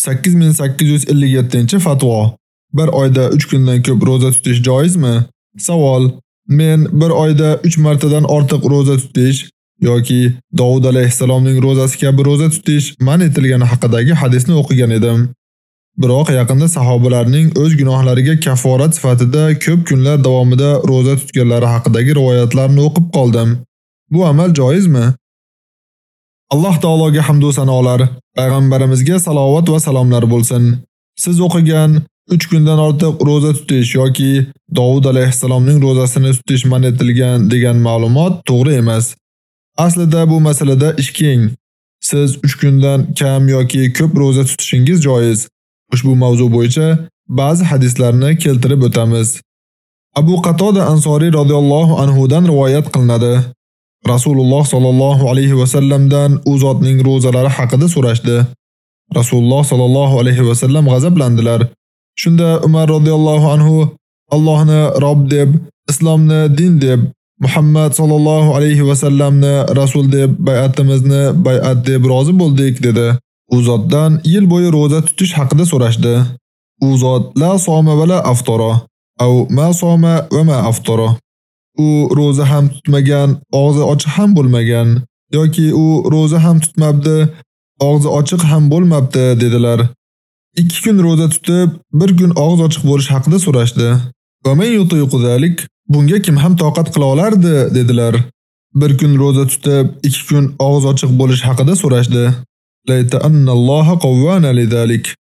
8857-fatvo. Bir oyda 3 kundan ko'p roza tutish joizmi? Savol: Men bir oyda 3 martadan ortiq roza tutish yoki Davud alayhisalomning rozasi kabi roza tutish man etilgani haqidagi hadisni o'qigan edim. Biroq yaqinda sahobalarning o'z gunohlariga kaforat sifatida ko'p kunlar davomida roza tutganlari haqidagi rivoyatlarni o'qib qoldim. Bu amal joizmi? Alloh taologa hamd va sanolar, payg'ambarimizga salovat va salomlar bo'lsin. Siz o'qigan 3 kundan ortiq roza tutish yoki Davud alayhisalomning rozasini tutish man etilgan degan ma'lumot to'g'ri emas. Aslida bu masalada ish keng. Siz 3 kundan kam yoki ko'p roza tutishingiz joiz. Ushbu mavzu bo'yicha ba'zi hadislarni keltirib o'tamiz. Abu Qatoda Ansori radhiyallohu anhu dan rivoyat qilinadi. Rasululloh sallallohu alayhi va sallamdan u zotning ro'zalari haqida so'rashdi. Rasululloh sallallohu alayhi va sallam g'azablandilar. Shunda Umar radhiyallohu anhu Allohni Rob deb, islomni din deb, Muhammad sallallohu alayhi va sallamni rasul deb bay'atimizni bay'at deb rozi bo'ldik dedi. U zotdan yil bo'yi roza tutish haqida so'rashdi. U zot la soma va la aftara, au ma soma va ma aftara. U roza ham tutmagan, og'zi ochiq ham bo'lmagan yoki u roza ham tutmabdi, og'zi ochiq ham bo'lmabdi dedilar. 2 kun roza tutib, 1 kun og'iz ochiq bo'lish haqida so'rashdi. Va men yutiqu zalik, bunga kim ham toqat qila olardi dedilar. 1 kun roza tutib, 2 kun og'iz ochiq bo'lish haqida so'rashdi. Layta annalloha qawwana lidalik.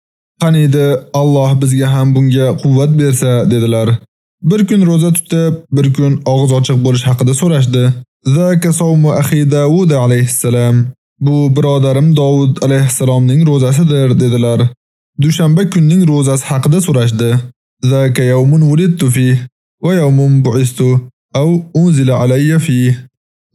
Qanida Alloh bizga ham bunga quvvat bersa dedilar. Bir kun roza tutib, bir kun og'iz ochiq bo'lish haqida so'rashdi. Zaka savmu axi Davud alayhissalam. Bu birodarim Davud alayhissalomning rozasidir dedilar. Dushanba kunning rozasi haqida so'rashdi. Zaka yawmun wulidtu fi va yawmun bu'istu aw unzila alayya fi.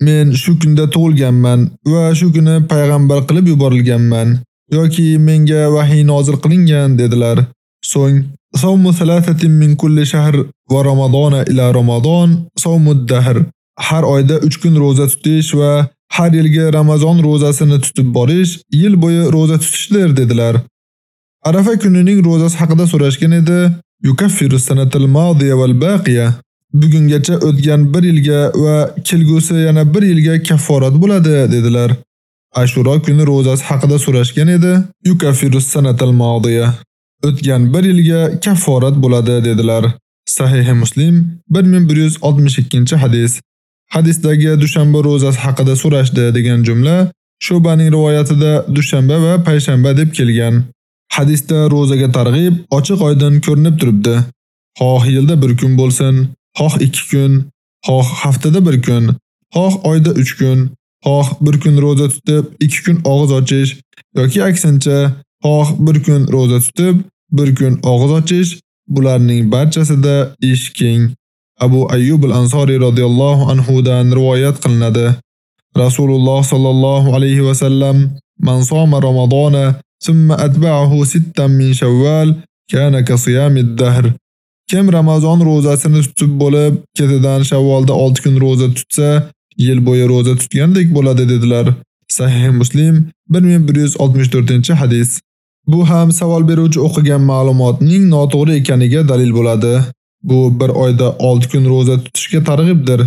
Men shu kunda tug'ilganman va shu kuni payg'ambar qilib yuborilganman yoki menga vahiy nozil qilingan dedilar. So'ng Sawmu thalathatin min kulli shahr va Ramadona ila Ramazon sawmud dahr. Har oyda 3 kun roza tutish va har yilgi Ramazon rozasini tutib borish yil bo'yi roza tutishdir dedilar. Arafa kunining rozasi haqida so'rashgan edi. Yukaffiru sanatil madiya wal baqiya. Bugungacha o'tgan 1 yilga va kelgusi yana 1 yilga kafforat bo'ladi dedilar. Ashura kuni rozasi haqida so'rashgan edi. Yukaffiru sanatil madiya. O'tgan 1 yilga kafforat bo'ladi dedilar. Sahih Muslim 1162-hadis. Hadisdagi dushanba rozasi haqida so'rashdi degan jumla Shobaning rivoyatida dushanba va payshanba deb kelgan. Hadisda rozaga targ'ib ochiq oydin ko'rinib turibdi. Xoh yilda bir kun bo'lsin, xoh 2 kun, xoh haftada bir kun, xoh oyda 3 kun, xoh bir kun roza tutib 2 kun og'iz ochish yoki aksincha, xoh bir kun roza tutib, bir kun og'iz ochish bularning barchasida ish keng. Abu Ayyub al-Ansori radhiyallohu anhu dan rivoyat qilinadi. Rasululloh sallallohu alayhi va sallam man soma ramazona thumma atba'ahu sittan min Shawwal kana ka siyamid dahr. Kim Ramazon rozasini tutib bo'lib, ketidan Shavvolda 6 kun roza tutsa, yil bo'yi roza tutgandek bo'ladi dedilar. Sahih Muslim 1164-hadis. Bu ham savol beruvchi o'qigan ma'lumotning noto'g'ri ekaniga dalil bo'ladi. Bu bir oyda 6 kun roza tutishga targ'ibdir.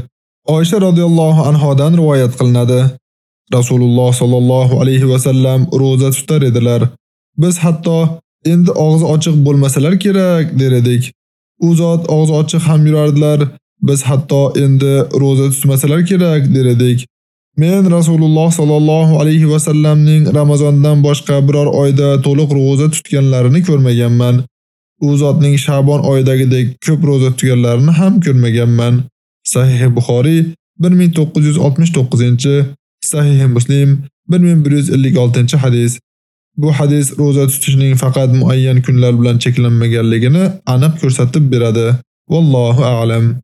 Oysha radhiyallohu anhodan rivoyat qilinadi. Rasululloh sallallohu alayhi va sallam roza tutar edilar. Biz hatto endi og'iz ochiq bo'lmasalar kerak der edik. U zot og'iz ochiq ham yurardilar. Biz hatto endi roza tutmasalar kerak der edik. Men Rasululloh sallallohu alayhi va sallamning Ramazondan boshqa biror oyda to'liq roza tutganlarini ko'rmaganman. U zotning Shabon oyidagidek ko'p roza tutganlarini ham ko'rmaganman. Sahih Buxoriy 1969, Sahih Muslim 1156-hadis. Bu hadis roza tutishning faqat muayyan kunlar bilan cheklanmaganligini aniq ko'rsatib beradi. Vallohu a'lam.